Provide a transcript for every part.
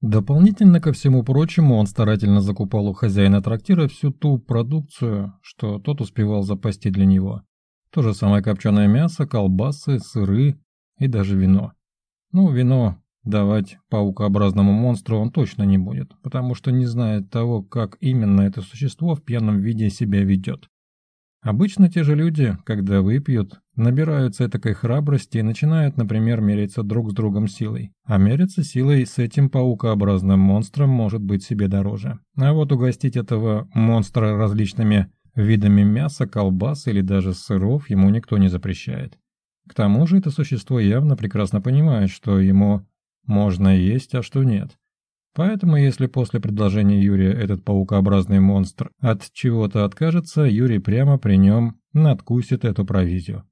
Дополнительно ко всему прочему, он старательно закупал у хозяина трактира всю ту продукцию, что тот успевал запасти для него. То же самое копченое мясо, колбасы, сыры и даже вино. Ну, вино давать паукообразному монстру он точно не будет, потому что не знает того, как именно это существо в пьяном виде себя ведет. Обычно те же люди, когда выпьют, набираются такой храбрости и начинают, например, мериться друг с другом силой. А мериться силой с этим паукообразным монстром может быть себе дороже. А вот угостить этого монстра различными видами мяса, колбас или даже сыров ему никто не запрещает. К тому же это существо явно прекрасно понимает, что ему можно есть, а что нет. Поэтому, если после предложения Юрия этот паукообразный монстр от чего-то откажется, Юрий прямо при нем надкусит эту провизию.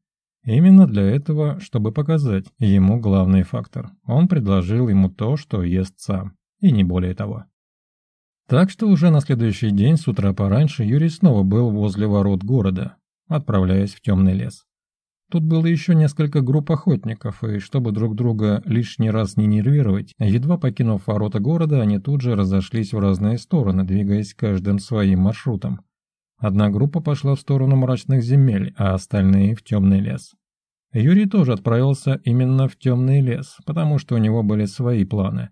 Именно для этого, чтобы показать ему главный фактор. Он предложил ему то, что ест сам, и не более того. Так что уже на следующий день с утра пораньше Юрий снова был возле ворот города, отправляясь в темный лес. Тут было еще несколько групп охотников, и чтобы друг друга лишний раз не нервировать, едва покинув ворота города, они тут же разошлись в разные стороны, двигаясь каждым своим маршрутом. Одна группа пошла в сторону мрачных земель, а остальные в темный лес. Юрий тоже отправился именно в темный лес, потому что у него были свои планы.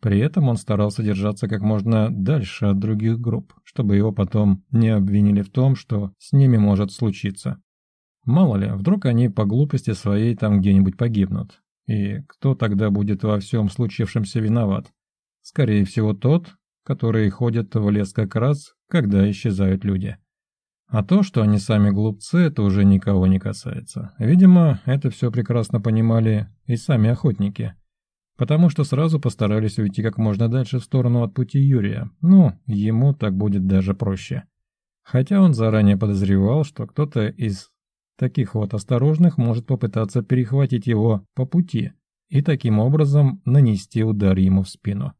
При этом он старался держаться как можно дальше от других групп, чтобы его потом не обвинили в том, что с ними может случиться. Мало ли, вдруг они по глупости своей там где-нибудь погибнут. И кто тогда будет во всем случившемся виноват? Скорее всего, тот, который ходит в лес как раз, когда исчезают люди. А то, что они сами глупцы, это уже никого не касается. Видимо, это все прекрасно понимали и сами охотники. Потому что сразу постарались уйти как можно дальше в сторону от пути Юрия. Ну, ему так будет даже проще. Хотя он заранее подозревал, что кто-то из таких вот осторожных может попытаться перехватить его по пути и таким образом нанести удар ему в спину.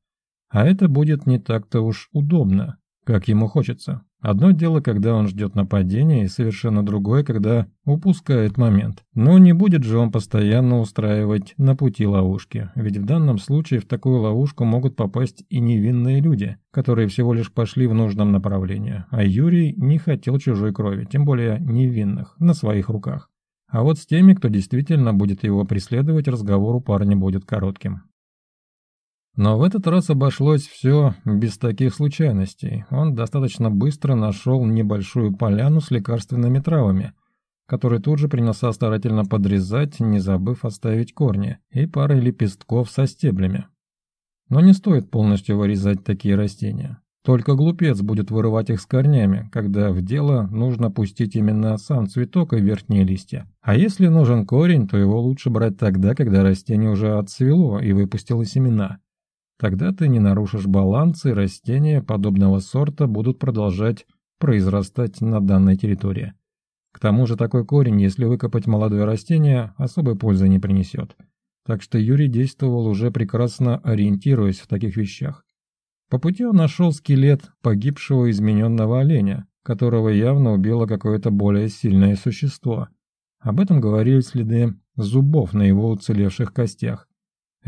А это будет не так-то уж удобно как ему хочется. Одно дело, когда он ждет нападения, и совершенно другое, когда упускает момент. Но не будет же он постоянно устраивать на пути ловушки, ведь в данном случае в такую ловушку могут попасть и невинные люди, которые всего лишь пошли в нужном направлении, а Юрий не хотел чужой крови, тем более невинных, на своих руках. А вот с теми, кто действительно будет его преследовать, разговор у парня будет коротким. Но в этот раз обошлось все без таких случайностей. Он достаточно быстро нашел небольшую поляну с лекарственными травами, которые тут же принялся старательно подрезать, не забыв оставить корни, и пары лепестков со стеблями. Но не стоит полностью вырезать такие растения. Только глупец будет вырывать их с корнями, когда в дело нужно пустить именно сам цветок и верхние листья. А если нужен корень, то его лучше брать тогда, когда растение уже отцвело и выпустило семена – Тогда ты не нарушишь баланс, и растения подобного сорта будут продолжать произрастать на данной территории. К тому же такой корень, если выкопать молодое растение, особой пользы не принесет. Так что Юрий действовал уже прекрасно ориентируясь в таких вещах. По пути он нашел скелет погибшего измененного оленя, которого явно убило какое-то более сильное существо. Об этом говорили следы зубов на его уцелевших костях.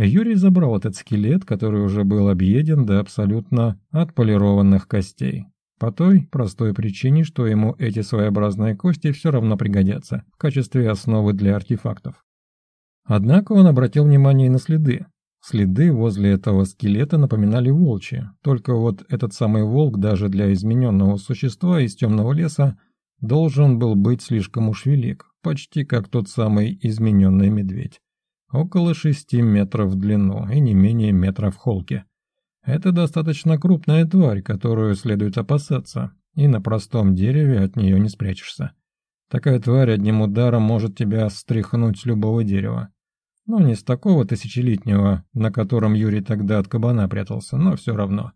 Юрий забрал этот скелет, который уже был объеден до абсолютно отполированных костей. По той простой причине, что ему эти своеобразные кости все равно пригодятся в качестве основы для артефактов. Однако он обратил внимание на следы. Следы возле этого скелета напоминали волчи, только вот этот самый волк даже для измененного существа из темного леса должен был быть слишком уж велик, почти как тот самый измененный медведь около шести метров в длину и не менее метра в холке. Это достаточно крупная тварь, которую следует опасаться, и на простом дереве от нее не спрячешься. Такая тварь одним ударом может тебя стряхнуть с любого дерева. Ну, не с такого тысячелетнего, на котором Юрий тогда от кабана прятался, но все равно.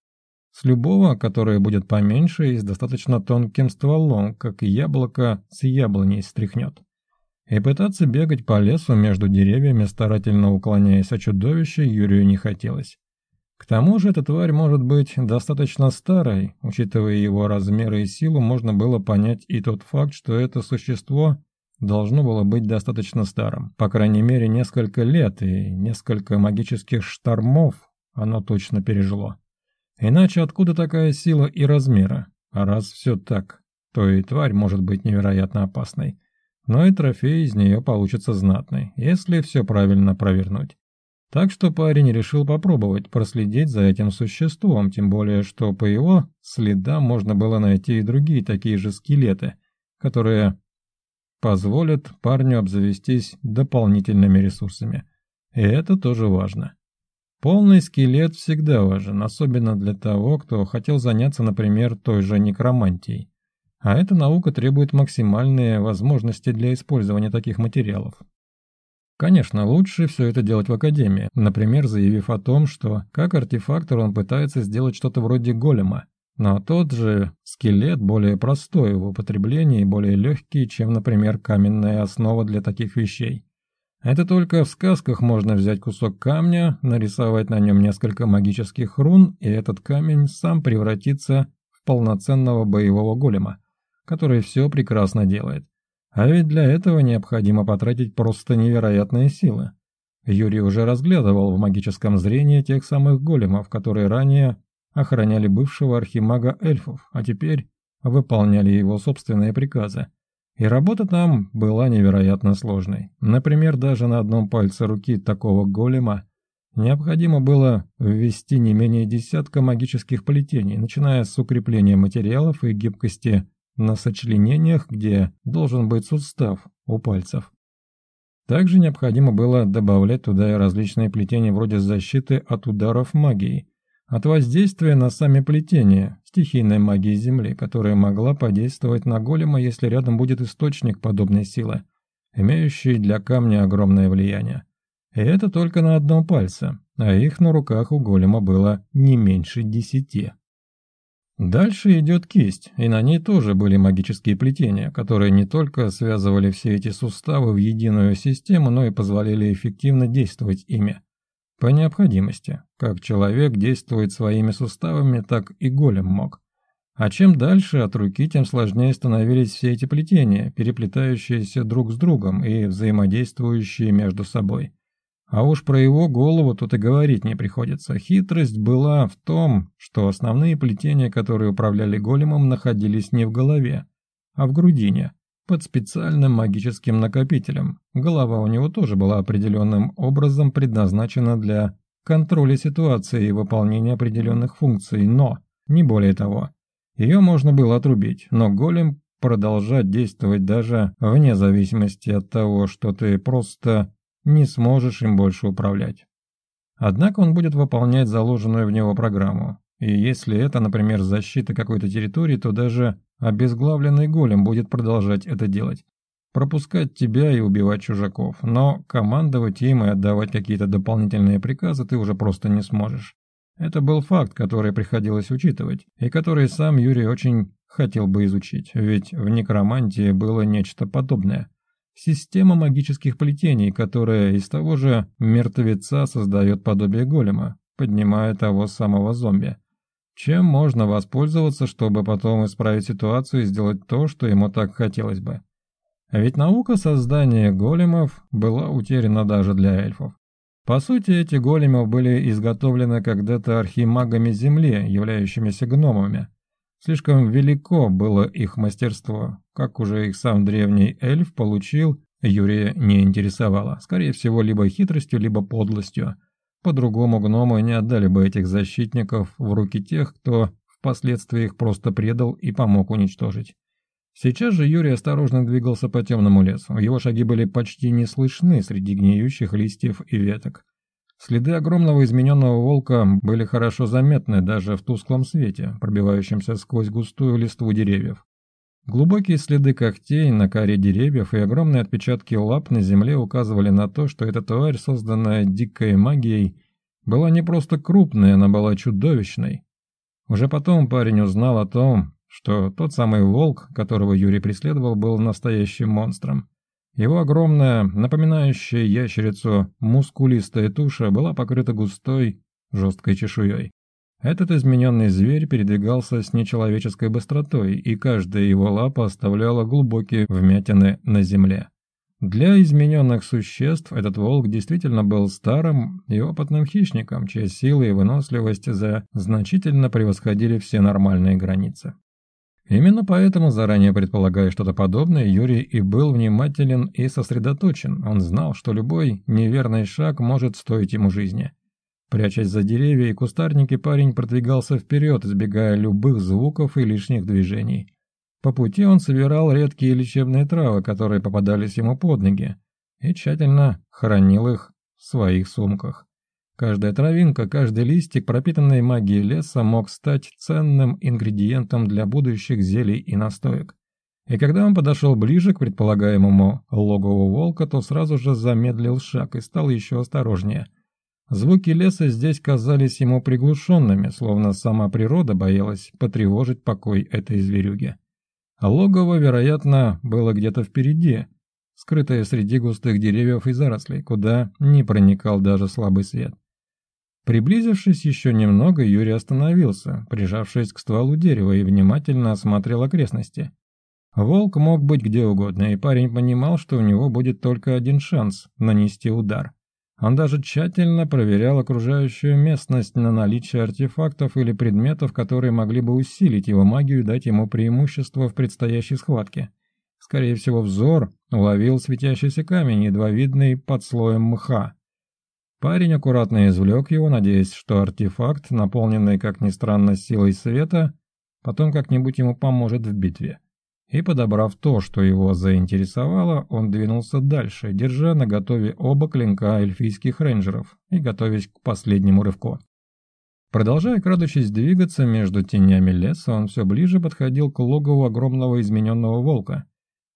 С любого, которое будет поменьше и с достаточно тонким стволом, как яблоко с яблоней стряхнет. И пытаться бегать по лесу между деревьями, старательно уклоняясь от чудовища, Юрию не хотелось. К тому же эта тварь может быть достаточно старой, учитывая его размеры и силу, можно было понять и тот факт, что это существо должно было быть достаточно старым. По крайней мере, несколько лет и несколько магических штормов оно точно пережило. Иначе откуда такая сила и размера? А раз все так, то и тварь может быть невероятно опасной но и трофей из нее получится знатный, если все правильно провернуть. Так что парень решил попробовать проследить за этим существом, тем более, что по его следам можно было найти и другие такие же скелеты, которые позволят парню обзавестись дополнительными ресурсами. И это тоже важно. Полный скелет всегда важен, особенно для того, кто хотел заняться, например, той же некромантией. А эта наука требует максимальные возможности для использования таких материалов. Конечно, лучше все это делать в Академии, например, заявив о том, что как артефактор он пытается сделать что-то вроде голема, но тот же скелет более простой в употреблении и более легкий, чем, например, каменная основа для таких вещей. Это только в сказках можно взять кусок камня, нарисовать на нем несколько магических рун, и этот камень сам превратится в полноценного боевого голема который все прекрасно делает. А ведь для этого необходимо потратить просто невероятные силы. Юрий уже разглядывал в магическом зрении тех самых големов, которые ранее охраняли бывшего архимага эльфов, а теперь выполняли его собственные приказы. И работа там была невероятно сложной. Например, даже на одном пальце руки такого голема необходимо было ввести не менее десятка магических плетений, начиная с укрепления материалов и гибкости на сочленениях, где должен быть сустав у пальцев. Также необходимо было добавлять туда и различные плетения вроде защиты от ударов магии, от воздействия на сами плетения, стихийной магии Земли, которая могла подействовать на голема, если рядом будет источник подобной силы, имеющий для камня огромное влияние. И это только на одном пальце, а их на руках у голема было не меньше десяти. Дальше идет кисть, и на ней тоже были магические плетения, которые не только связывали все эти суставы в единую систему, но и позволяли эффективно действовать ими. По необходимости. Как человек действует своими суставами, так и голем мог. А чем дальше от руки, тем сложнее становились все эти плетения, переплетающиеся друг с другом и взаимодействующие между собой. А уж про его голову тут и говорить не приходится. Хитрость была в том, что основные плетения, которые управляли големом, находились не в голове, а в грудине, под специальным магическим накопителем. Голова у него тоже была определенным образом предназначена для контроля ситуации и выполнения определенных функций, но, не более того, ее можно было отрубить, но голем продолжать действовать даже вне зависимости от того, что ты просто не сможешь им больше управлять. Однако он будет выполнять заложенную в него программу. И если это, например, защита какой-то территории, то даже обезглавленный голем будет продолжать это делать. Пропускать тебя и убивать чужаков, но командовать им и отдавать какие-то дополнительные приказы ты уже просто не сможешь. Это был факт, который приходилось учитывать, и который сам Юрий очень хотел бы изучить, ведь в некромантии было нечто подобное – Система магических плетений, которая из того же мертвеца создает подобие голема, поднимая того самого зомби. Чем можно воспользоваться, чтобы потом исправить ситуацию и сделать то, что ему так хотелось бы? А ведь наука создания големов была утеряна даже для эльфов. По сути, эти големы были изготовлены когда-то архимагами Земли, являющимися гномами, Слишком велико было их мастерство. Как уже их сам древний эльф получил, Юрия не интересовало. Скорее всего, либо хитростью, либо подлостью. По-другому гномы не отдали бы этих защитников в руки тех, кто впоследствии их просто предал и помог уничтожить. Сейчас же Юрий осторожно двигался по темному лесу. Его шаги были почти не слышны среди гниющих листьев и веток. Следы огромного измененного волка были хорошо заметны даже в тусклом свете, пробивающемся сквозь густую листву деревьев. Глубокие следы когтей на коре деревьев и огромные отпечатки лап на земле указывали на то, что эта тварь, созданная дикой магией, была не просто крупной, она была чудовищной. Уже потом парень узнал о том, что тот самый волк, которого Юрий преследовал, был настоящим монстром. Его огромная, напоминающая ящерицу, мускулистая туша была покрыта густой, жесткой чешуей. Этот измененный зверь передвигался с нечеловеческой быстротой, и каждая его лапа оставляла глубокие вмятины на земле. Для измененных существ этот волк действительно был старым и опытным хищником, чьи силы и выносливость за значительно превосходили все нормальные границы. Именно поэтому, заранее предполагая что-то подобное, Юрий и был внимателен и сосредоточен. Он знал, что любой неверный шаг может стоить ему жизни. Прячась за деревья и кустарники, парень продвигался вперед, избегая любых звуков и лишних движений. По пути он собирал редкие лечебные травы, которые попадались ему под ноги, и тщательно хранил их в своих сумках. Каждая травинка, каждый листик, пропитанный магией леса, мог стать ценным ингредиентом для будущих зелий и настоек. И когда он подошел ближе к предполагаемому логову волка, то сразу же замедлил шаг и стал еще осторожнее. Звуки леса здесь казались ему приглушенными, словно сама природа боялась потревожить покой этой зверюги. Логово, вероятно, было где-то впереди, скрытое среди густых деревьев и зарослей, куда не проникал даже слабый свет. Приблизившись еще немного, Юрий остановился, прижавшись к стволу дерева и внимательно осмотрел окрестности. Волк мог быть где угодно, и парень понимал, что у него будет только один шанс нанести удар. Он даже тщательно проверял окружающую местность на наличие артефактов или предметов, которые могли бы усилить его магию и дать ему преимущество в предстоящей схватке. Скорее всего, взор уловил светящийся камень, едва видный под слоем мха. Парень аккуратно извлек его, надеясь, что артефакт, наполненный, как ни странно, силой света, потом как-нибудь ему поможет в битве. И, подобрав то, что его заинтересовало, он двинулся дальше, держа на готове оба клинка эльфийских рейнджеров и готовясь к последнему рывку. Продолжая крадучись двигаться между тенями леса, он все ближе подходил к логову огромного измененного волка,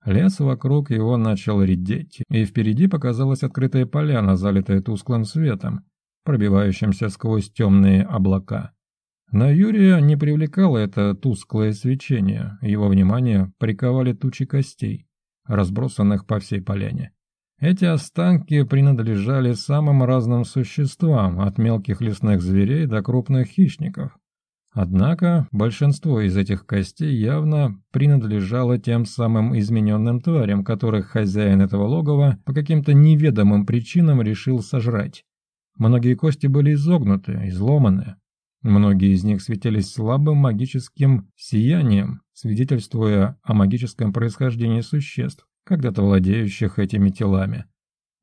Лес вокруг его начал редеть, и впереди показалась открытая поляна, залитая тусклым светом, пробивающимся сквозь темные облака. На Юрия не привлекало это тусклое свечение, его внимание приковали тучи костей, разбросанных по всей поляне. Эти останки принадлежали самым разным существам, от мелких лесных зверей до крупных хищников. Однако большинство из этих костей явно принадлежало тем самым измененным тварям, которых хозяин этого логова по каким-то неведомым причинам решил сожрать. Многие кости были изогнуты, изломаны. Многие из них светились слабым магическим сиянием, свидетельствуя о магическом происхождении существ, когда-то владеющих этими телами.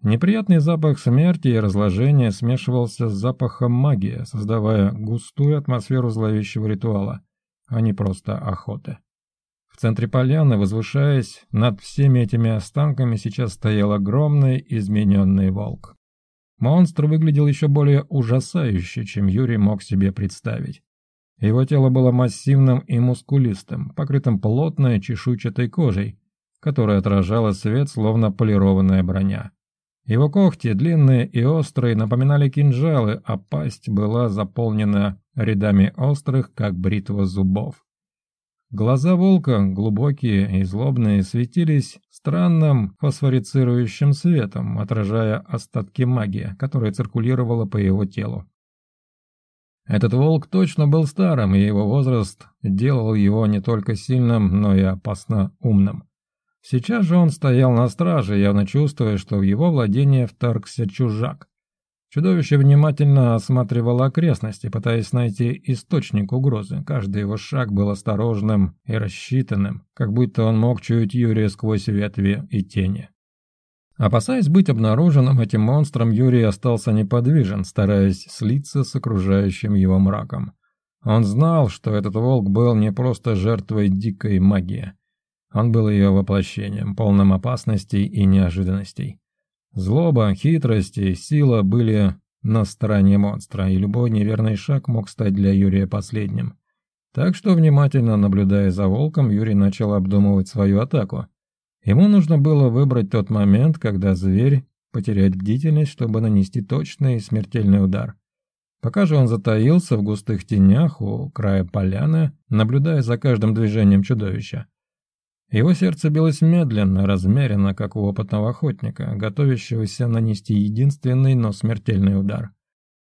Неприятный запах смерти и разложения смешивался с запахом магии, создавая густую атмосферу зловещего ритуала, а не просто охоты. В центре поляны, возвышаясь над всеми этими останками, сейчас стоял огромный измененный волк. Монстр выглядел еще более ужасающе, чем Юрий мог себе представить. Его тело было массивным и мускулистым, покрытым плотной чешуйчатой кожей, которая отражала свет, словно полированная броня. Его когти, длинные и острые, напоминали кинжалы, а пасть была заполнена рядами острых, как бритва зубов. Глаза волка, глубокие и злобные, светились странным фосфорицирующим светом, отражая остатки магии, которая циркулировала по его телу. Этот волк точно был старым, и его возраст делал его не только сильным, но и опасно умным. Сейчас же он стоял на страже, явно чувствуя, что в его владение вторгся чужак. Чудовище внимательно осматривало окрестности, пытаясь найти источник угрозы. Каждый его шаг был осторожным и рассчитанным, как будто он мог чуять Юрия сквозь ветви и тени. Опасаясь быть обнаруженным этим монстром, Юрий остался неподвижен, стараясь слиться с окружающим его мраком. Он знал, что этот волк был не просто жертвой дикой магии. Он был ее воплощением, полным опасностей и неожиданностей. Злоба, хитрость и сила были на стороне монстра, и любой неверный шаг мог стать для Юрия последним. Так что, внимательно наблюдая за волком, Юрий начал обдумывать свою атаку. Ему нужно было выбрать тот момент, когда зверь потеряет бдительность, чтобы нанести точный и смертельный удар. Пока же он затаился в густых тенях у края поляны, наблюдая за каждым движением чудовища. Его сердце билось медленно, размеренно, как у опытного охотника, готовящегося нанести единственный, но смертельный удар.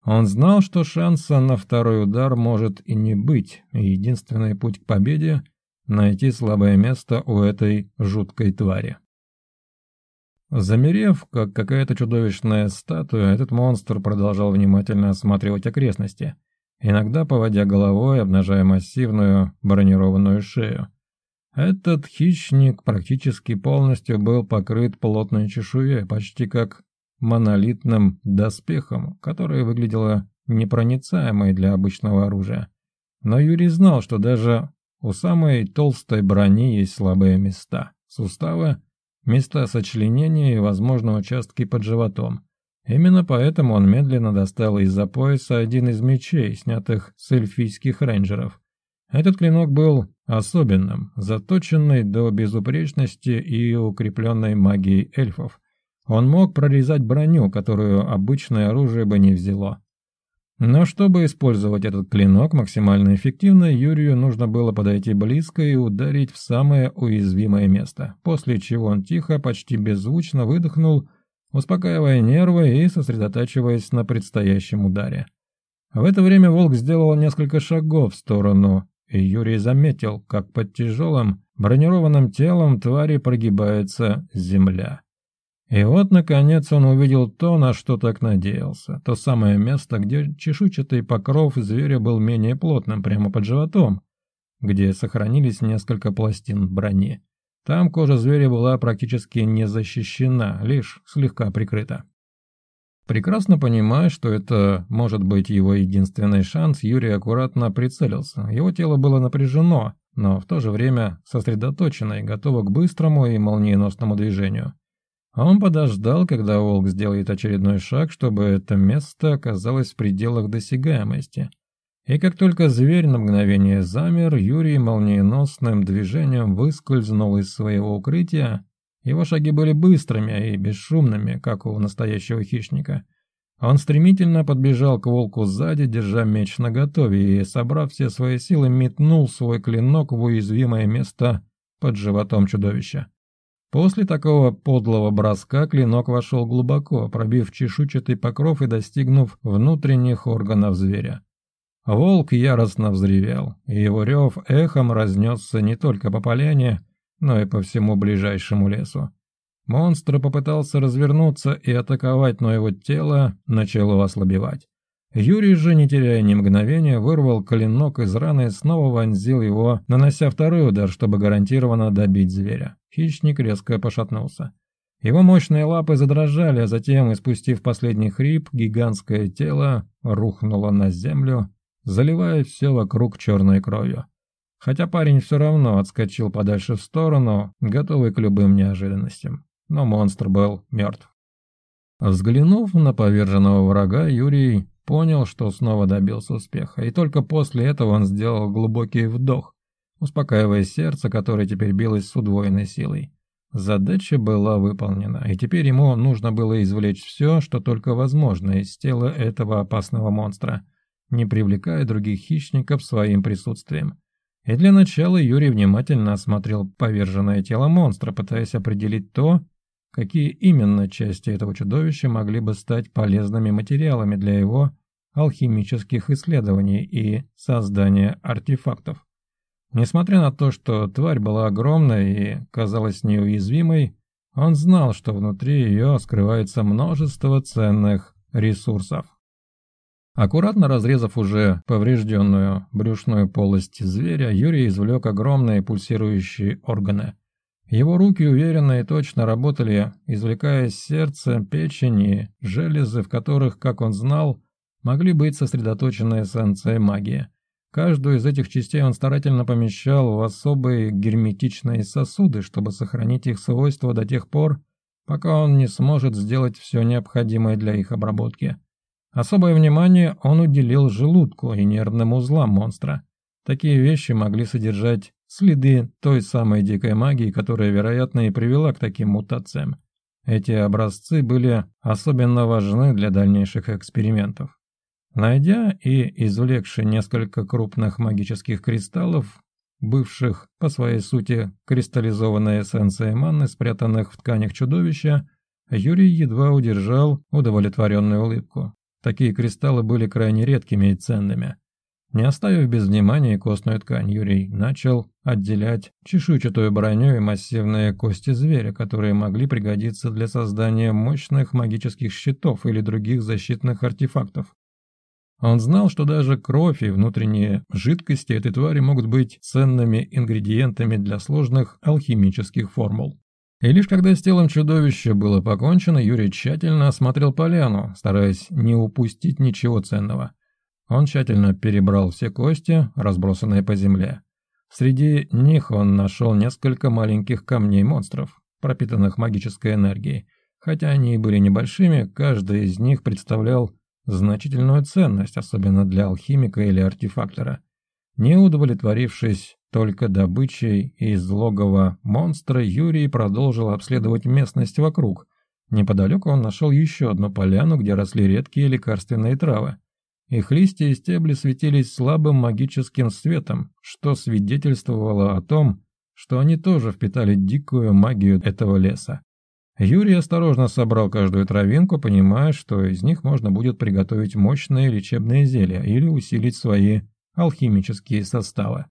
Он знал, что шанса на второй удар может и не быть, и единственный путь к победе — найти слабое место у этой жуткой твари. Замерев, как какая-то чудовищная статуя, этот монстр продолжал внимательно осматривать окрестности, иногда поводя головой, обнажая массивную бронированную шею — этот хищник практически полностью был покрыт плотной чешуей, почти как монолитным доспехом, которая выглядело непроницаемой для обычного оружия. Но Юрий знал, что даже у самой толстой брони есть слабые места – суставы, места сочленения и, возможно, участки под животом. Именно поэтому он медленно достал из-за пояса один из мечей, снятых с эльфийских рейнджеров. Этот клинок был особенным, заточенный до безупречности и укрепленной магией эльфов. Он мог прорезать броню, которую обычное оружие бы не взяло. Но чтобы использовать этот клинок максимально эффективно, Юрию нужно было подойти близко и ударить в самое уязвимое место, после чего он тихо, почти беззвучно выдохнул, успокаивая нервы и сосредотачиваясь на предстоящем ударе. В это время волк сделал несколько шагов в сторону и Юрий заметил, как под тяжелым бронированным телом твари прогибается земля. И вот, наконец, он увидел то, на что так надеялся. То самое место, где чешуйчатый покров зверя был менее плотным, прямо под животом, где сохранились несколько пластин брони. Там кожа зверя была практически не защищена, лишь слегка прикрыта. Прекрасно понимая, что это может быть его единственный шанс, Юрий аккуратно прицелился. Его тело было напряжено, но в то же время сосредоточено и готово к быстрому и молниеносному движению. Он подождал, когда волк сделает очередной шаг, чтобы это место оказалось в пределах досягаемости. И как только зверь на мгновение замер, Юрий молниеносным движением выскользнул из своего укрытия, его шаги были быстрыми и бесшумными, как у настоящего хищника. Он стремительно подбежал к волку сзади, держа меч наготове, и, собрав все свои силы, метнул свой клинок в уязвимое место под животом чудовища. После такого подлого броска клинок вошел глубоко, пробив чешуйчатый покров и достигнув внутренних органов зверя. Волк яростно взревел, и его рев эхом разнесся не только по поляне, но и по всему ближайшему лесу. Монстр попытался развернуться и атаковать, но его тело начало ослабевать. Юрий же, не теряя ни мгновения, вырвал клинок из раны и снова вонзил его, нанося второй удар, чтобы гарантированно добить зверя. Хищник резко пошатнулся. Его мощные лапы задрожали, а затем, испустив последний хрип, гигантское тело рухнуло на землю, заливая все вокруг черной кровью. Хотя парень все равно отскочил подальше в сторону, готовый к любым неожиданностям. Но монстр был мертв. Взглянув на поверженного врага, Юрий понял, что снова добился успеха, и только после этого он сделал глубокий вдох, успокаивая сердце, которое теперь билось с удвоенной силой. Задача была выполнена, и теперь ему нужно было извлечь все, что только возможно, из тела этого опасного монстра, не привлекая других хищников своим присутствием. И для начала Юрий внимательно осмотрел поверженное тело монстра, пытаясь определить то, какие именно части этого чудовища могли бы стать полезными материалами для его алхимических исследований и создания артефактов. Несмотря на то, что тварь была огромной и казалась неуязвимой, он знал, что внутри ее скрывается множество ценных ресурсов. Аккуратно разрезав уже поврежденную брюшную полость зверя, Юрий извлек огромные пульсирующие органы. Его руки уверенно и точно работали, извлекая сердце, печень и железы, в которых, как он знал, могли быть сосредоточены эссенции магии. Каждую из этих частей он старательно помещал в особые герметичные сосуды, чтобы сохранить их свойства до тех пор, пока он не сможет сделать все необходимое для их обработки. Особое внимание он уделил желудку и нервным узлам монстра. Такие вещи могли содержать следы той самой дикой магии, которая, вероятно, и привела к таким мутациям. Эти образцы были особенно важны для дальнейших экспериментов. Найдя и извлекши несколько крупных магических кристаллов, бывших, по своей сути, кристаллизованной эссенцией маны, спрятанных в тканях чудовища, Юрий едва удержал удовлетворенную улыбку. Такие кристаллы были крайне редкими и ценными. Не оставив без внимания костную ткань, Юрий начал отделять чешуйчатую броню и массивные кости зверя, которые могли пригодиться для создания мощных магических щитов или других защитных артефактов. Он знал, что даже кровь и внутренние жидкости этой твари могут быть ценными ингредиентами для сложных алхимических формул. И лишь когда с телом чудовища было покончено, Юрий тщательно осмотрел поляну, стараясь не упустить ничего ценного. Он тщательно перебрал все кости, разбросанные по земле. Среди них он нашел несколько маленьких камней-монстров, пропитанных магической энергией. Хотя они и были небольшими, каждый из них представлял значительную ценность, особенно для алхимика или артефактора – не удовлетворившись только добычей из логова монстра, Юрий продолжил обследовать местность вокруг. Неподалеку он нашел еще одну поляну, где росли редкие лекарственные травы. Их листья и стебли светились слабым магическим светом, что свидетельствовало о том, что они тоже впитали дикую магию этого леса. Юрий осторожно собрал каждую травинку, понимая, что из них можно будет приготовить мощные лечебные зелья или усилить свои алхимические составы.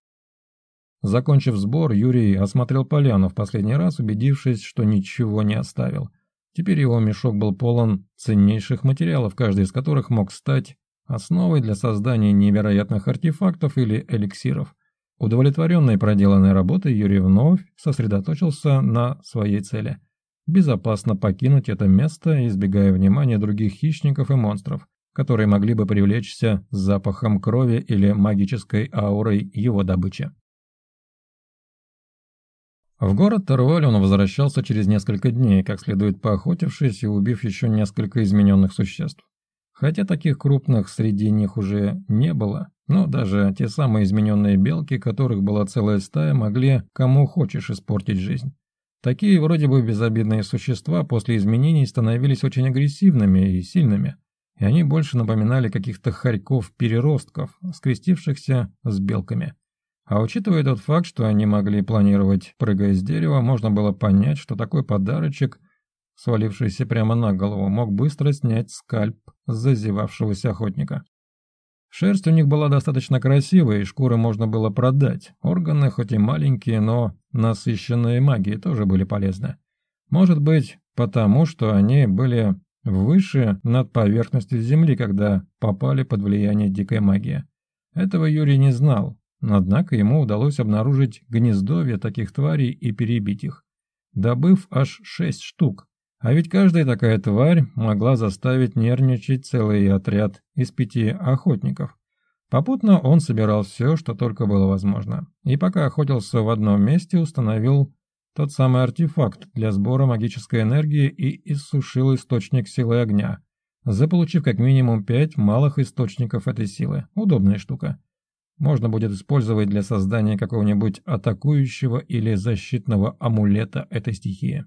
Закончив сбор, Юрий осмотрел поляну в последний раз, убедившись, что ничего не оставил. Теперь его мешок был полон ценнейших материалов, каждый из которых мог стать основой для создания невероятных артефактов или эликсиров. Удовлетворенный проделанной работой, Юрий вновь сосредоточился на своей цели – безопасно покинуть это место, избегая внимания других хищников и монстров которые могли бы привлечься запахом крови или магической аурой его добычи. В город Тарваль он возвращался через несколько дней, как следует поохотившись и убив еще несколько измененных существ. Хотя таких крупных среди них уже не было, но даже те самые измененные белки, которых была целая стая, могли кому хочешь испортить жизнь. Такие вроде бы безобидные существа после изменений становились очень агрессивными и сильными, и они больше напоминали каких-то хорьков-переростков, скрестившихся с белками. А учитывая тот факт, что они могли планировать, прыгая с дерева, можно было понять, что такой подарочек, свалившийся прямо на голову, мог быстро снять скальп зазевавшегося охотника. Шерсть у них была достаточно красивая, и шкуры можно было продать. Органы, хоть и маленькие, но насыщенные магией, тоже были полезны. Может быть, потому что они были выше над поверхностью Земли, когда попали под влияние дикой магии. Этого Юрий не знал, но однако ему удалось обнаружить гнездовье таких тварей и перебить их, добыв аж шесть штук. А ведь каждая такая тварь могла заставить нервничать целый отряд из пяти охотников. Попутно он собирал все, что только было возможно. И пока охотился в одном месте, установил тот самый артефакт для сбора магической энергии и иссушил источник силы огня, заполучив как минимум пять малых источников этой силы. Удобная штука. Можно будет использовать для создания какого-нибудь атакующего или защитного амулета этой стихии.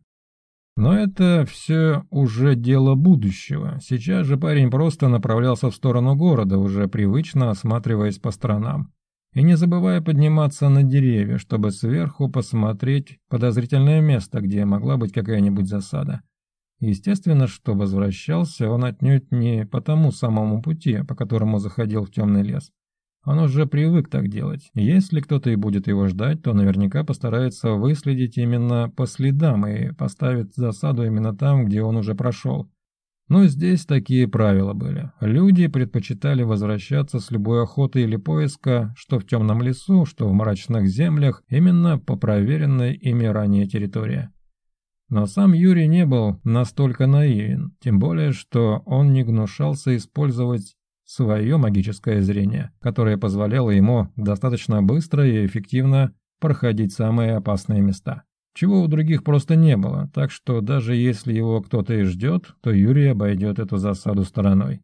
Но это все уже дело будущего. Сейчас же парень просто направлялся в сторону города, уже привычно осматриваясь по сторонам и не забывая подниматься на деревья, чтобы сверху посмотреть подозрительное место, где могла быть какая-нибудь засада. Естественно, что возвращался он отнюдь не по тому самому пути, по которому заходил в темный лес. Он уже привык так делать. Если кто-то и будет его ждать, то наверняка постарается выследить именно по следам и поставит засаду именно там, где он уже прошел. Но здесь такие правила были. Люди предпочитали возвращаться с любой охоты или поиска, что в темном лесу, что в мрачных землях, именно по проверенной ими ранее территории. Но сам Юрий не был настолько наивен, тем более, что он не гнушался использовать свое магическое зрение, которое позволяло ему достаточно быстро и эффективно проходить самые опасные места чего у других просто не было, так что даже если его кто-то и ждет, то Юрий обойдет эту засаду стороной.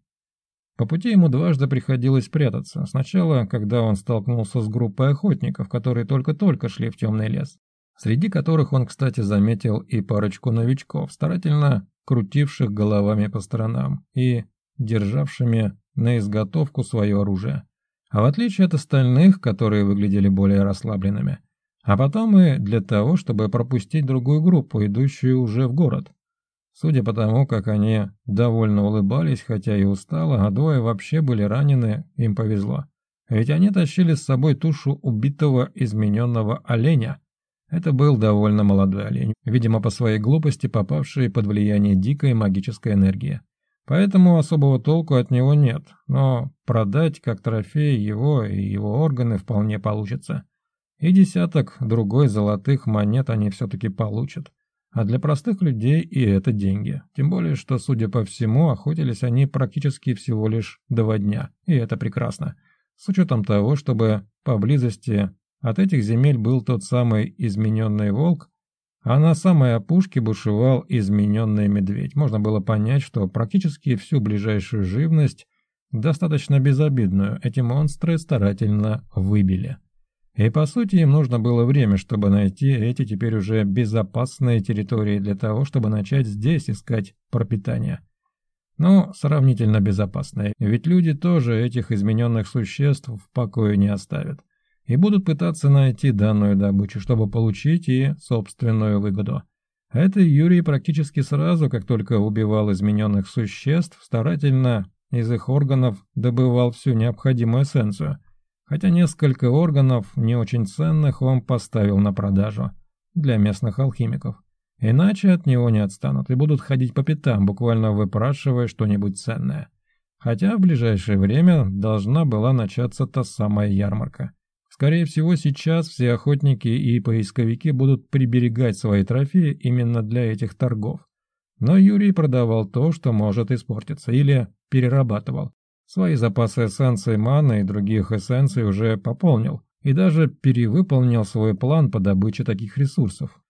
По пути ему дважды приходилось прятаться. Сначала, когда он столкнулся с группой охотников, которые только-только шли в темный лес, среди которых он, кстати, заметил и парочку новичков, старательно крутивших головами по сторонам и державшими на изготовку свое оружие. А в отличие от остальных, которые выглядели более расслабленными – а потом и для того, чтобы пропустить другую группу, идущую уже в город. Судя по тому, как они довольно улыбались, хотя и устало, а двое вообще были ранены, им повезло. Ведь они тащили с собой тушу убитого измененного оленя. Это был довольно молодой олень, видимо, по своей глупости попавший под влияние дикой магической энергии. Поэтому особого толку от него нет, но продать как трофей его и его органы вполне получится и десяток другой золотых монет они все-таки получат. А для простых людей и это деньги. Тем более, что, судя по всему, охотились они практически всего лишь два дня, и это прекрасно. С учетом того, чтобы поблизости от этих земель был тот самый измененный волк, а на самой опушке бушевал измененный медведь. Можно было понять, что практически всю ближайшую живность, достаточно безобидную, эти монстры старательно выбили. И по сути им нужно было время, чтобы найти эти теперь уже безопасные территории для того, чтобы начать здесь искать пропитание. Ну, сравнительно безопасные, ведь люди тоже этих измененных существ в покое не оставят и будут пытаться найти данную добычу, чтобы получить и собственную выгоду. Это Юрий практически сразу, как только убивал измененных существ, старательно из их органов добывал всю необходимую эссенцию – хотя несколько органов, не очень ценных, он поставил на продажу для местных алхимиков. Иначе от него не отстанут и будут ходить по пятам, буквально выпрашивая что-нибудь ценное. Хотя в ближайшее время должна была начаться та самая ярмарка. Скорее всего, сейчас все охотники и поисковики будут приберегать свои трофеи именно для этих торгов. Но Юрий продавал то, что может испортиться, или перерабатывал. Свои запасы эссенции маны и других эссенций уже пополнил и даже перевыполнил свой план по добыче таких ресурсов.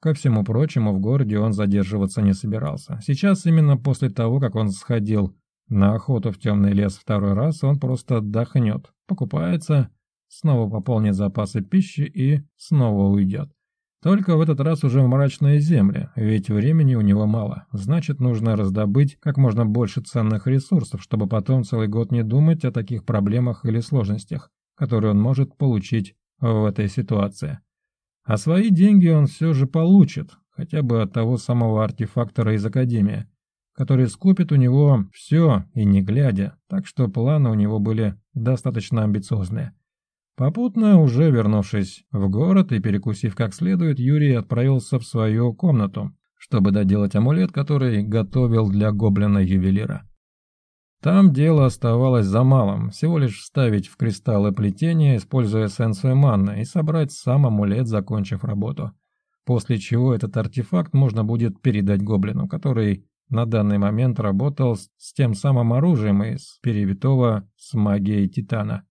Ко всему прочему, в городе он задерживаться не собирался. Сейчас, именно после того, как он сходил на охоту в темный лес второй раз, он просто отдохнет, покупается, снова пополнит запасы пищи и снова уйдет. Только в этот раз уже в мрачные земли, ведь времени у него мало. Значит, нужно раздобыть как можно больше ценных ресурсов, чтобы потом целый год не думать о таких проблемах или сложностях, которые он может получить в этой ситуации. А свои деньги он все же получит, хотя бы от того самого артефактора из Академии, который скупит у него все и не глядя, так что планы у него были достаточно амбициозные. Попутно, уже вернувшись в город и перекусив как следует, Юрий отправился в свою комнату, чтобы доделать амулет, который готовил для гоблина-ювелира. Там дело оставалось за малым, всего лишь вставить в кристаллы плетения, используя эссенцию манны, и собрать сам амулет, закончив работу. После чего этот артефакт можно будет передать гоблину, который на данный момент работал с тем самым оружием из перевитого с магией Титана.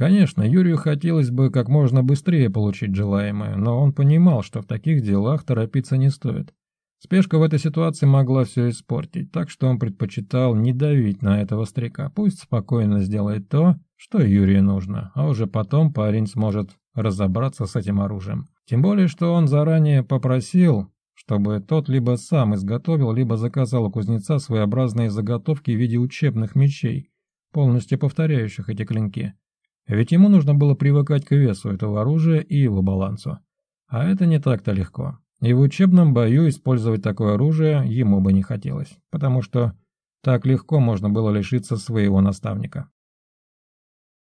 Конечно, Юрию хотелось бы как можно быстрее получить желаемое, но он понимал, что в таких делах торопиться не стоит. Спешка в этой ситуации могла все испортить, так что он предпочитал не давить на этого старика. Пусть спокойно сделает то, что Юрию нужно, а уже потом парень сможет разобраться с этим оружием. Тем более, что он заранее попросил, чтобы тот либо сам изготовил, либо заказал у кузнеца своеобразные заготовки в виде учебных мечей, полностью повторяющих эти клинки. А ведь ему нужно было привыкать к весу этого оружия и его балансу. А это не так-то легко. И в учебном бою использовать такое оружие ему бы не хотелось, потому что так легко можно было лишиться своего наставника.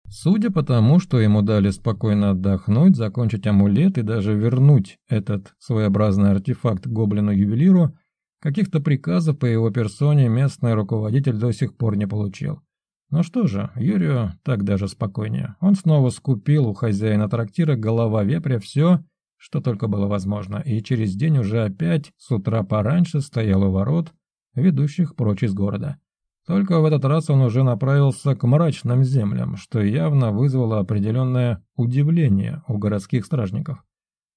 Судя по тому, что ему дали спокойно отдохнуть, закончить амулет и даже вернуть этот своеобразный артефакт гоблину-ювелиру, каких-то приказов по его персоне местный руководитель до сих пор не получил. Ну что же, Юрию так даже спокойнее. Он снова скупил у хозяина трактира голова вепря все, что только было возможно, и через день уже опять с утра пораньше стоял у ворот, ведущих прочь из города. Только в этот раз он уже направился к мрачным землям, что явно вызвало определенное удивление у городских стражников.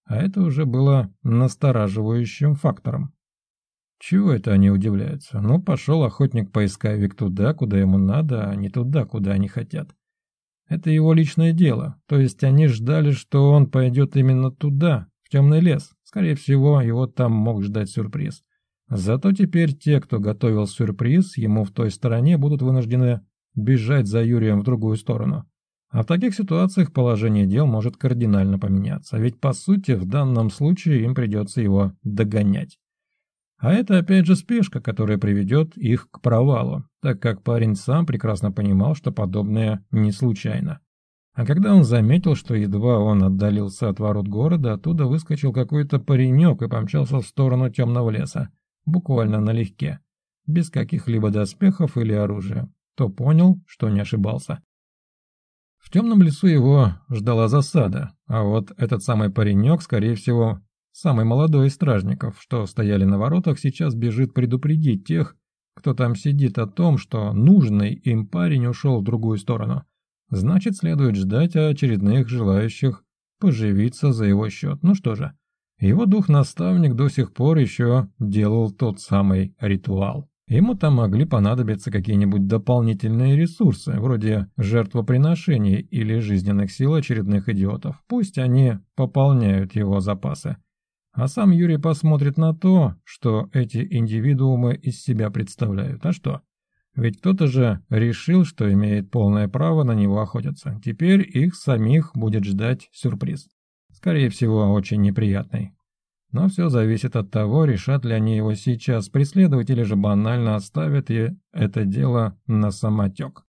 А это уже было настораживающим фактором. Чего это они удивляются? Ну, пошел охотник-поисковик туда, куда ему надо, а не туда, куда они хотят. Это его личное дело, то есть они ждали, что он пойдет именно туда, в темный лес. Скорее всего, его там мог ждать сюрприз. Зато теперь те, кто готовил сюрприз, ему в той стороне будут вынуждены бежать за Юрием в другую сторону. А в таких ситуациях положение дел может кардинально поменяться, ведь по сути в данном случае им придется его догонять. А это опять же спешка, которая приведет их к провалу, так как парень сам прекрасно понимал, что подобное не случайно. А когда он заметил, что едва он отдалился от ворот города, оттуда выскочил какой-то паренек и помчался в сторону темного леса, буквально налегке, без каких-либо доспехов или оружия, то понял, что не ошибался. В темном лесу его ждала засада, а вот этот самый паренек, скорее всего, Самый молодой из стражников, что стояли на воротах, сейчас бежит предупредить тех, кто там сидит о том, что нужный им парень ушел в другую сторону. Значит, следует ждать очередных желающих поживиться за его счет. Ну что же, его дух-наставник до сих пор еще делал тот самый ритуал. Ему там могли понадобиться какие-нибудь дополнительные ресурсы, вроде жертвоприношений или жизненных сил очередных идиотов. Пусть они пополняют его запасы. А сам Юрий посмотрит на то, что эти индивидуумы из себя представляют. А что? Ведь кто-то же решил, что имеет полное право на него охотиться. Теперь их самих будет ждать сюрприз. Скорее всего, очень неприятный. Но все зависит от того, решат ли они его сейчас преследовать или же банально оставят и это дело на самотек.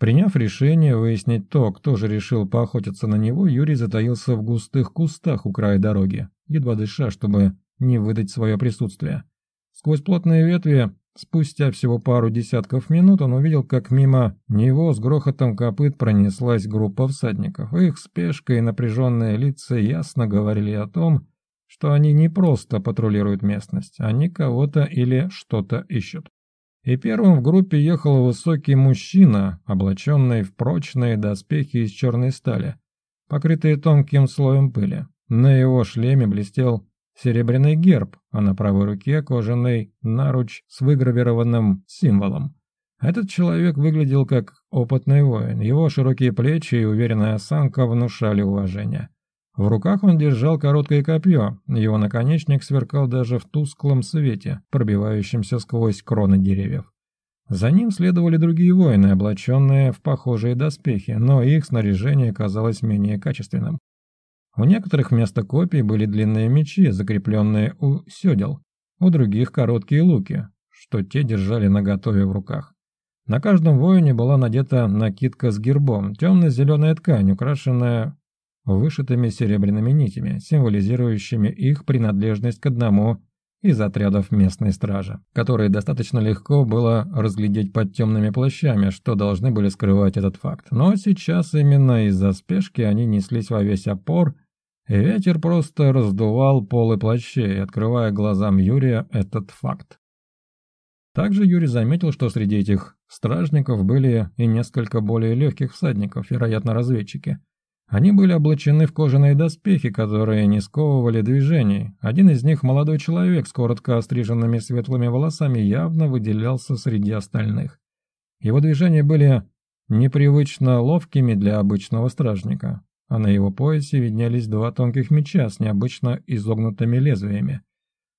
Приняв решение выяснить то, кто же решил поохотиться на него, Юрий затаился в густых кустах у края дороги, едва дыша, чтобы не выдать свое присутствие. Сквозь плотные ветви, спустя всего пару десятков минут, он увидел, как мимо него с грохотом копыт пронеслась группа всадников. Их спешка и напряженные лица ясно говорили о том, что они не просто патрулируют местность, они кого-то или что-то ищут. И первым в группе ехал высокий мужчина, облаченный в прочные доспехи из черной стали, покрытые тонким слоем пыли. На его шлеме блестел серебряный герб, а на правой руке кожаный наруч с выгравированным символом. Этот человек выглядел как опытный воин, его широкие плечи и уверенная осанка внушали уважение. В руках он держал короткое копье, его наконечник сверкал даже в тусклом свете, пробивающемся сквозь кроны деревьев. За ним следовали другие воины, облаченные в похожие доспехи, но их снаряжение казалось менее качественным. У некоторых вместо копий были длинные мечи, закрепленные у седел, у других короткие луки, что те держали наготове в руках. На каждом воине была надета накидка с гербом, темно-зеленая ткань, украшенная вышитыми серебряными нитями, символизирующими их принадлежность к одному из отрядов местной стражи, которые достаточно легко было разглядеть под темными плащами, что должны были скрывать этот факт. Но сейчас именно из-за спешки они неслись во весь опор и ветер просто раздувал полы плащей, открывая глазам Юрия этот факт. Также Юрий заметил, что среди этих стражников были и несколько более легких всадников, вероятно, разведчики. Они были облачены в кожаные доспехи, которые не сковывали движений. Один из них, молодой человек с коротко остриженными светлыми волосами, явно выделялся среди остальных. Его движения были непривычно ловкими для обычного стражника а на его поясе виднялись два тонких меча с необычно изогнутыми лезвиями.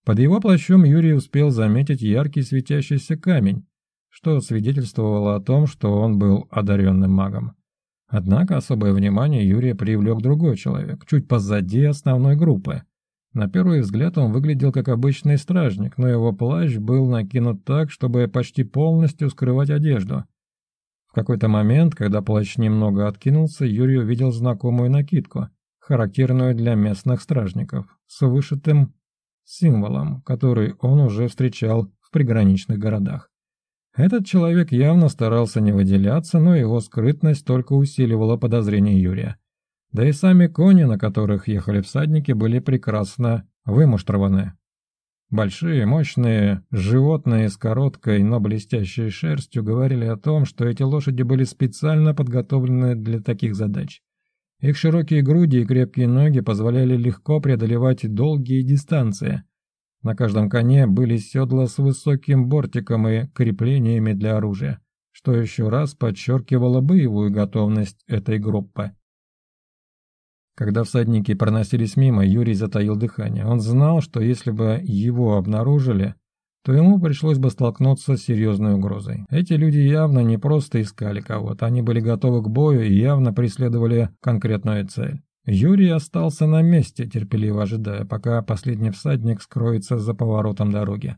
Под его плащом Юрий успел заметить яркий светящийся камень, что свидетельствовало о том, что он был одаренным магом. Однако особое внимание Юрия привлек другой человек, чуть позади основной группы. На первый взгляд он выглядел как обычный стражник, но его плащ был накинут так, чтобы почти полностью скрывать одежду, какой-то момент, когда плащ немного откинулся, Юрий увидел знакомую накидку, характерную для местных стражников, с вышитым символом, который он уже встречал в приграничных городах. Этот человек явно старался не выделяться, но его скрытность только усиливала подозрения Юрия. Да и сами кони, на которых ехали всадники, были прекрасно вымуштрованы, Большие, мощные, животные с короткой, но блестящей шерстью говорили о том, что эти лошади были специально подготовлены для таких задач. Их широкие груди и крепкие ноги позволяли легко преодолевать долгие дистанции. На каждом коне были седла с высоким бортиком и креплениями для оружия, что еще раз подчеркивало боевую готовность этой группы. Когда всадники проносились мимо, Юрий затаил дыхание. Он знал, что если бы его обнаружили, то ему пришлось бы столкнуться с серьезной угрозой. Эти люди явно не просто искали кого-то, они были готовы к бою и явно преследовали конкретную цель. Юрий остался на месте, терпеливо ожидая, пока последний всадник скроется за поворотом дороги.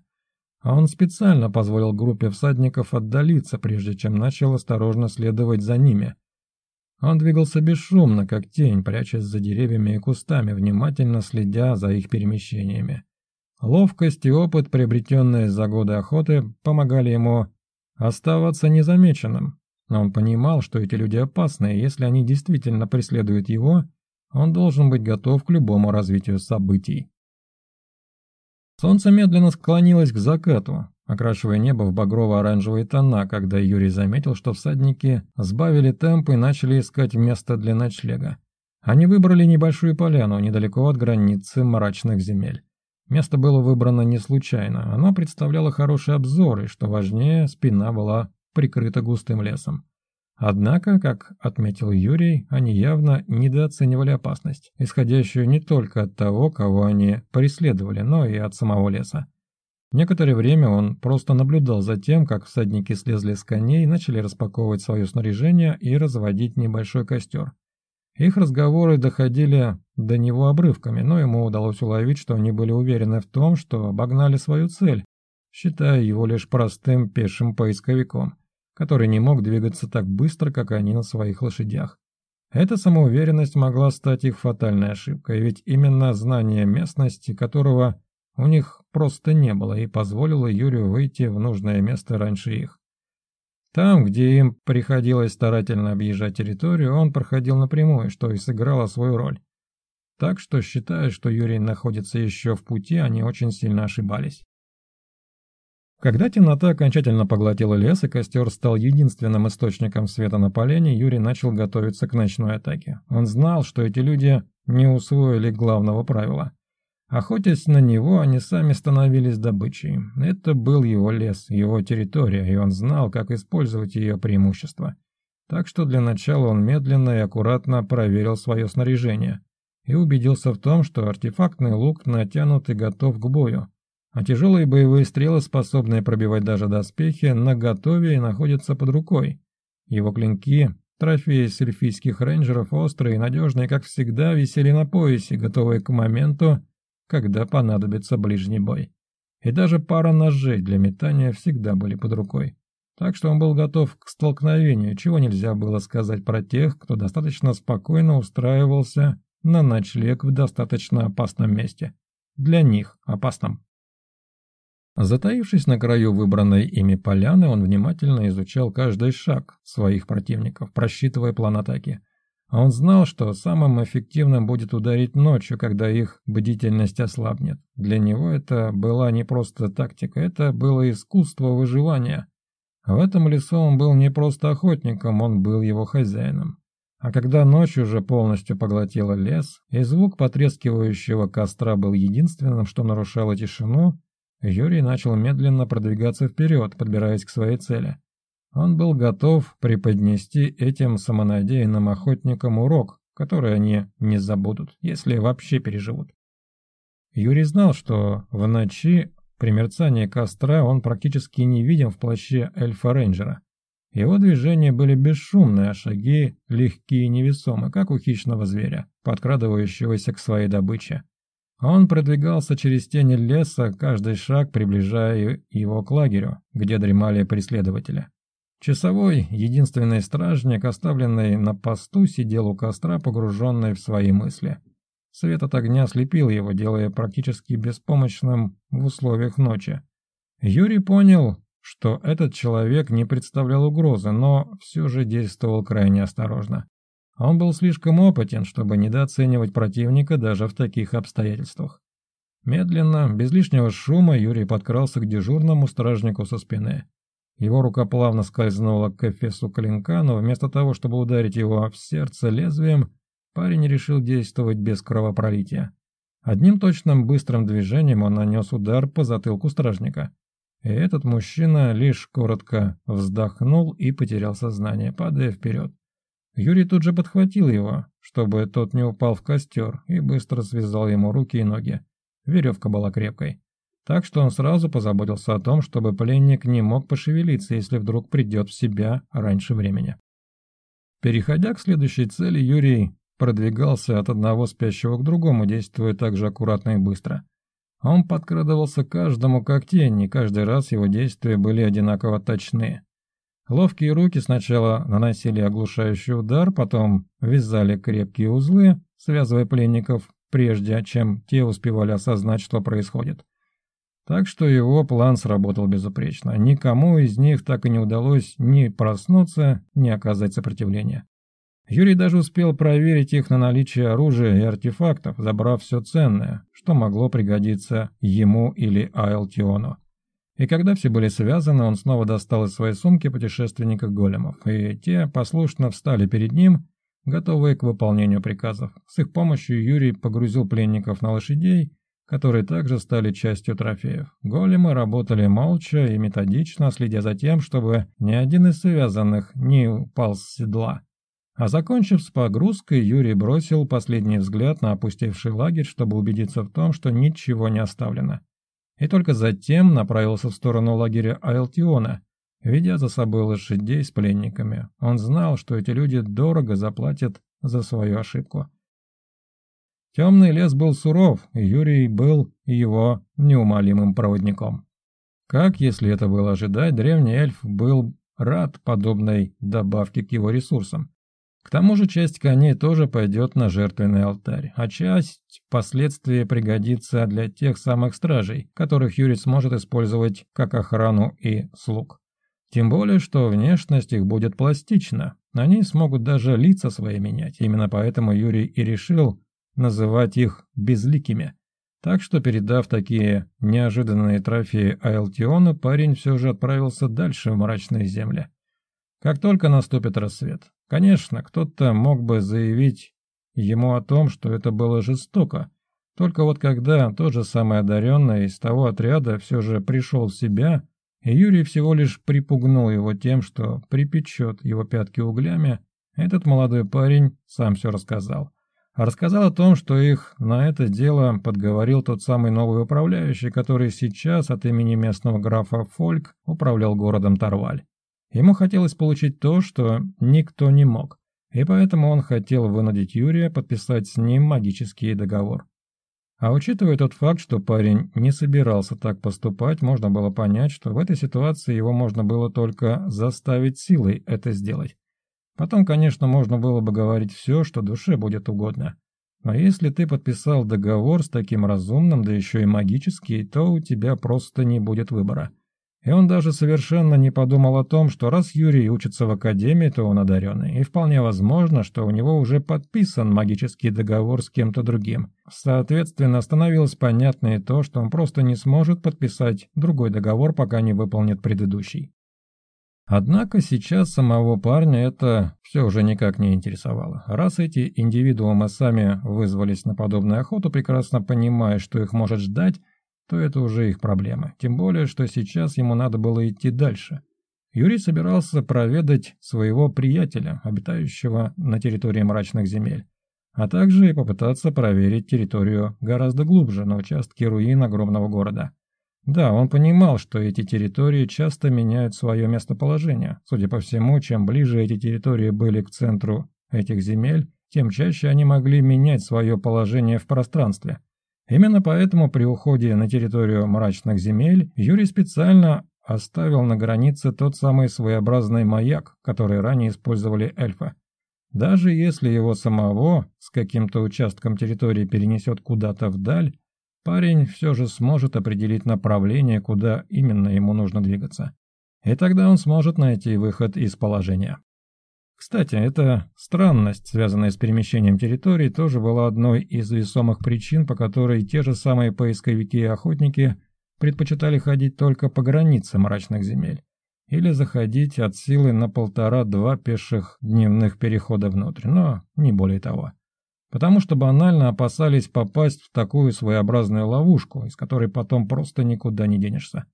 А он специально позволил группе всадников отдалиться, прежде чем начал осторожно следовать за ними – он двигался бесшумно, как тень, прячась за деревьями и кустами, внимательно следя за их перемещениями. Ловкость и опыт, приобретенные за годы охоты, помогали ему оставаться незамеченным. Но он понимал, что эти люди опасны, и если они действительно преследуют его, он должен быть готов к любому развитию событий. Солнце медленно склонилось к закату окрашивая небо в багрово-оранжевые тона, когда Юрий заметил, что всадники сбавили темп и начали искать место для ночлега. Они выбрали небольшую поляну недалеко от границы мрачных земель. Место было выбрано не случайно, оно представляло хороший обзор, и, что важнее, спина была прикрыта густым лесом. Однако, как отметил Юрий, они явно недооценивали опасность, исходящую не только от того, кого они преследовали, но и от самого леса. Некоторое время он просто наблюдал за тем, как всадники слезли с коней, начали распаковывать свое снаряжение и разводить небольшой костер. Их разговоры доходили до него обрывками, но ему удалось уловить, что они были уверены в том, что обогнали свою цель, считая его лишь простым пешим поисковиком, который не мог двигаться так быстро, как они на своих лошадях. Эта самоуверенность могла стать их фатальной ошибкой, ведь именно знание местности, которого у них просто не было и позволило Юрию выйти в нужное место раньше их. Там, где им приходилось старательно объезжать территорию, он проходил напрямую, что и сыграло свою роль. Так что, считая, что Юрий находится еще в пути, они очень сильно ошибались. Когда темнота окончательно поглотила лес и костер стал единственным источником света на полене, Юрий начал готовиться к ночной атаке. Он знал, что эти люди не усвоили главного правила. Охотясь на него, они сами становились добычей. Это был его лес, его территория, и он знал, как использовать ее преимущества. Так что для начала он медленно и аккуратно проверил свое снаряжение и убедился в том, что артефактный лук натянут и готов к бою, а тяжелые боевые стрелы, способные пробивать даже доспехи, наготове и находятся под рукой. Его клинки, трофеи сельфийских рейнджеров, острые и надежные, как всегда, висели на поясе, готовые к моменту, когда понадобится ближний бой. И даже пара ножей для метания всегда были под рукой. Так что он был готов к столкновению, чего нельзя было сказать про тех, кто достаточно спокойно устраивался на ночлег в достаточно опасном месте. Для них опасном. Затаившись на краю выбранной ими поляны, он внимательно изучал каждый шаг своих противников, просчитывая план атаки – а он знал, что самым эффективным будет ударить ночью, когда их бдительность ослабнет. Для него это была не просто тактика, это было искусство выживания. В этом лесу он был не просто охотником, он был его хозяином. А когда ночь уже полностью поглотила лес, и звук потрескивающего костра был единственным, что нарушало тишину, Юрий начал медленно продвигаться вперед, подбираясь к своей цели. Он был готов преподнести этим самонадеянным охотникам урок, который они не забудут, если вообще переживут. Юрий знал, что в ночи при мерцании костра он практически не виден в плаще эльфа-рейнджера. Его движения были бесшумные, а шаги легкие и невесомы, как у хищного зверя, подкрадывающегося к своей добыче. Он продвигался через тени леса, каждый шаг приближая его к лагерю, где дремали преследователи. Часовой, единственный стражник, оставленный на посту, сидел у костра, погруженный в свои мысли. Свет от огня слепил его, делая практически беспомощным в условиях ночи. Юрий понял, что этот человек не представлял угрозы, но все же действовал крайне осторожно. Он был слишком опытен, чтобы недооценивать противника даже в таких обстоятельствах. Медленно, без лишнего шума, Юрий подкрался к дежурному стражнику со спины. Его рука плавно скользнула к эфесу клинка, но вместо того, чтобы ударить его в сердце лезвием, парень решил действовать без кровопролития. Одним точным быстрым движением он нанес удар по затылку стражника. И этот мужчина лишь коротко вздохнул и потерял сознание, падая вперед. Юрий тут же подхватил его, чтобы тот не упал в костер, и быстро связал ему руки и ноги. Веревка была крепкой. Так что он сразу позаботился о том, чтобы пленник не мог пошевелиться, если вдруг придет в себя раньше времени. Переходя к следующей цели, Юрий продвигался от одного спящего к другому, действуя так же аккуратно и быстро. Он подкрадывался каждому как тень, и каждый раз его действия были одинаково точны. Ловкие руки сначала наносили оглушающий удар, потом вязали крепкие узлы, связывая пленников, прежде чем те успевали осознать, что происходит. Так что его план сработал безупречно. Никому из них так и не удалось ни проснуться, ни оказать сопротивление. Юрий даже успел проверить их на наличие оружия и артефактов, забрав все ценное, что могло пригодиться ему или Айлтиону. И когда все были связаны, он снова достал из своей сумки путешественника големов, и те послушно встали перед ним, готовые к выполнению приказов. С их помощью Юрий погрузил пленников на лошадей которые также стали частью трофеев. Големы работали молча и методично, следя за тем, чтобы ни один из связанных не упал с седла. А закончив с погрузкой, Юрий бросил последний взгляд на опустевший лагерь, чтобы убедиться в том, что ничего не оставлено. И только затем направился в сторону лагеря Айлтиона, ведя за собой лошадей с пленниками. Он знал, что эти люди дорого заплатят за свою ошибку. Темный лес был суров, и Юрий был его неумолимым проводником. Как, если это было ожидать, древний эльф был рад подобной добавке к его ресурсам. К тому же часть коней тоже пойдет на жертвенный алтарь, а часть последствия пригодится для тех самых стражей, которых Юрий сможет использовать как охрану и слуг. Тем более, что внешность их будет пластична, они смогут даже лица свои менять, именно поэтому Юрий и решил называть их безликими. Так что, передав такие неожиданные трофеи Айлтиона, парень все же отправился дальше в мрачные земли. Как только наступит рассвет. Конечно, кто-то мог бы заявить ему о том, что это было жестоко. Только вот когда тот же самый одаренный из того отряда все же пришел в себя, Юрий всего лишь припугнул его тем, что припечет его пятки углями, этот молодой парень сам все рассказал. А рассказал о том, что их на это дело подговорил тот самый новый управляющий, который сейчас от имени местного графа Фольк управлял городом Тарваль. Ему хотелось получить то, что никто не мог, и поэтому он хотел вынудить Юрия подписать с ним магический договор. А учитывая тот факт, что парень не собирался так поступать, можно было понять, что в этой ситуации его можно было только заставить силой это сделать. Потом, конечно, можно было бы говорить все, что душе будет угодно. Но если ты подписал договор с таким разумным, да еще и магический, то у тебя просто не будет выбора. И он даже совершенно не подумал о том, что раз Юрий учится в академии, то он одаренный, и вполне возможно, что у него уже подписан магический договор с кем-то другим. Соответственно, становилось понятно и то, что он просто не сможет подписать другой договор, пока не выполнит предыдущий. Однако сейчас самого парня это все уже никак не интересовало. Раз эти индивидуумы сами вызвались на подобную охоту, прекрасно понимая, что их может ждать, то это уже их проблемы. Тем более, что сейчас ему надо было идти дальше. Юрий собирался проведать своего приятеля, обитающего на территории мрачных земель, а также и попытаться проверить территорию гораздо глубже, на участке руин огромного города. Да, он понимал, что эти территории часто меняют свое местоположение. Судя по всему, чем ближе эти территории были к центру этих земель, тем чаще они могли менять свое положение в пространстве. Именно поэтому при уходе на территорию мрачных земель Юрий специально оставил на границе тот самый своеобразный маяк, который ранее использовали эльфы. Даже если его самого с каким-то участком территории перенесет куда-то вдаль, парень все же сможет определить направление, куда именно ему нужно двигаться. И тогда он сможет найти выход из положения. Кстати, эта странность, связанная с перемещением территорий, тоже была одной из весомых причин, по которой те же самые поисковики и охотники предпочитали ходить только по границе мрачных земель или заходить от силы на полтора-два пеших дневных перехода внутрь, но не более того потому что банально опасались попасть в такую своеобразную ловушку, из которой потом просто никуда не денешься.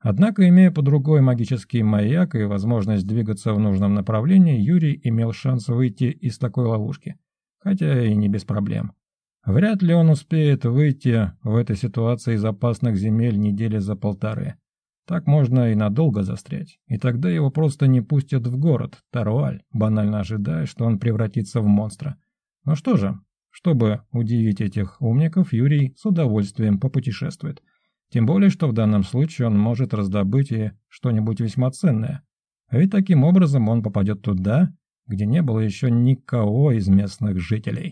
Однако, имея под рукой магический маяк и возможность двигаться в нужном направлении, Юрий имел шанс выйти из такой ловушки, хотя и не без проблем. Вряд ли он успеет выйти в этой ситуации из опасных земель недели за полторы. Так можно и надолго застрять, и тогда его просто не пустят в город, Таруаль, банально ожидая, что он превратится в монстра. Ну что же, чтобы удивить этих умников, Юрий с удовольствием попутешествует. Тем более, что в данном случае он может раздобыть и что-нибудь весьма ценное. Ведь таким образом он попадет туда, где не было еще никого из местных жителей.